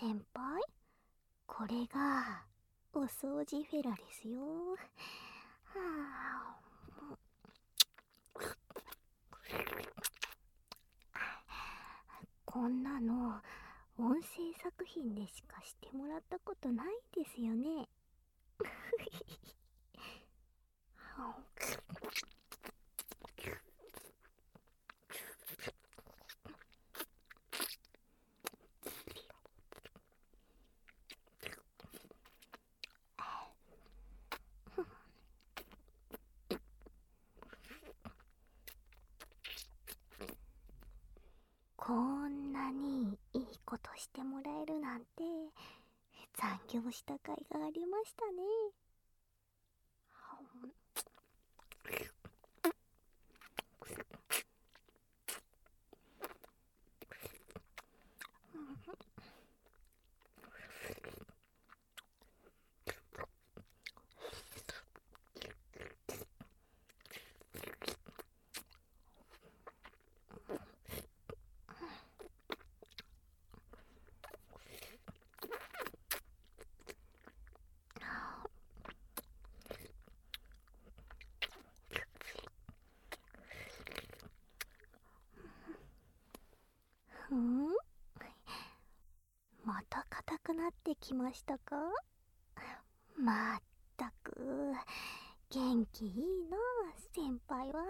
先輩これがお掃除フェラですよはあこんなの音声作品でしかしてもらったことないですよね こんなにいいことしてもらえるなんて強した甲斐がありましたね。んまた硬くなってきましたか？まったく。元気いいな先輩は。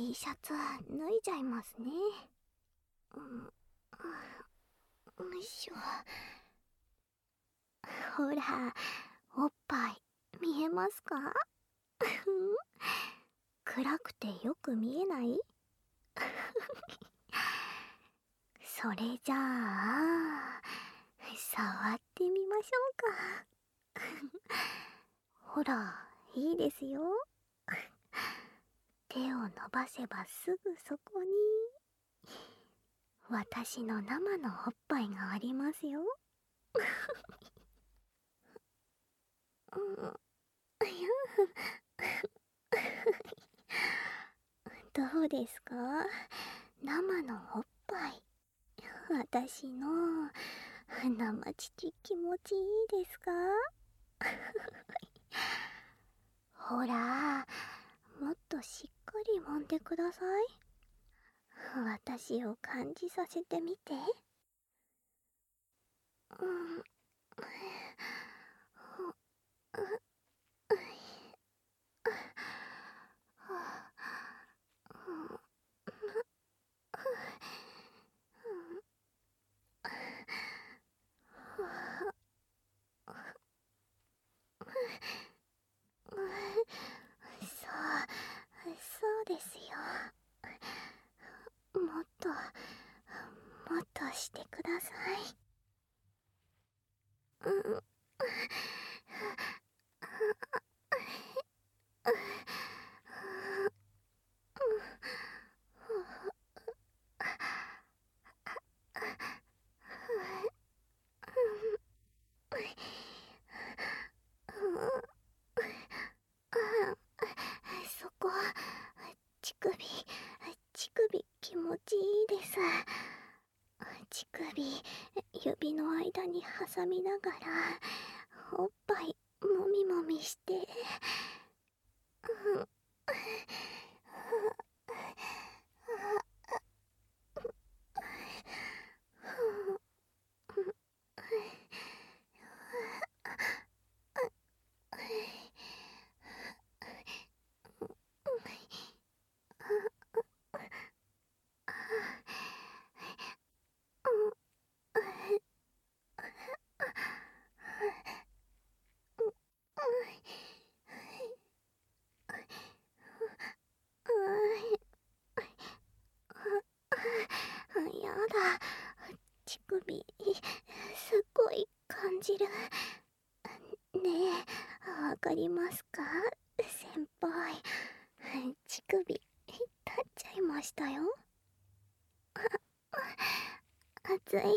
T シャツ脱いじゃいますね。うん。よいしょ。ほらおっぱい見えますか？暗くてよく見えない？それじゃあ触ってみましょうか。ほらいいですよ。手を伸ばせばすぐそこに。私の生のおっぱいがありますよ。う んどうですか？生のおっぱい。私の。生乳気持ちいいですか？ほらもっとしっかり揉んでください。私を感じさせてみて。うんそうそうですよもっともっとしてくださいうんそこ。乳首。乳首気持ちいいです。乳首指の間に挟みながらおっぱいもみもみしてうん乳首すっごい感じるねえわかりますか先輩乳首立っちゃいましたよ。熱い熱い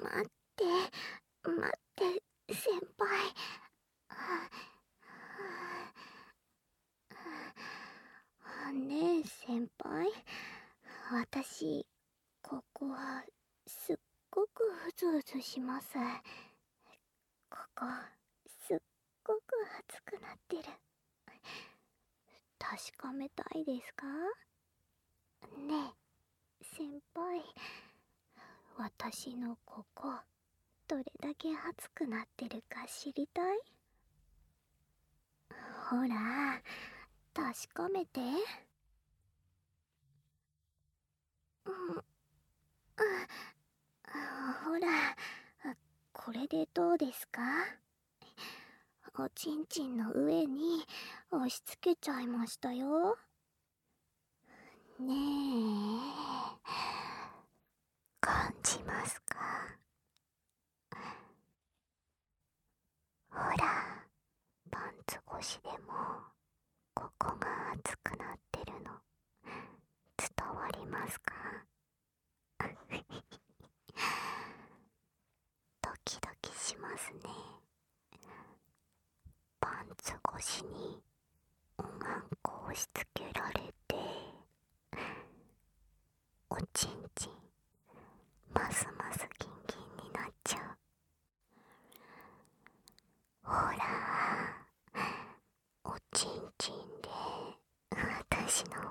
待って待って先輩ねえ先輩私ここはすっごくうずうずします。ここすっごく熱くなってる。確かめたいですか？ねえ先輩。私のここどれだけ熱くなってるか知りたい？ほら確かめて。うん。ほら。これでどうですか？おちんちんの上に押し付けちゃいましたよ。ねえ。感じますか？ほらパンツ越しでもここが熱くなってるの伝わりますかドキドキしますねパンツ越しにおがんこ押しつけられておちんちんますますギンギンになっちゃう。ほらおちんちんで私の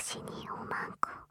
しにおまんこ。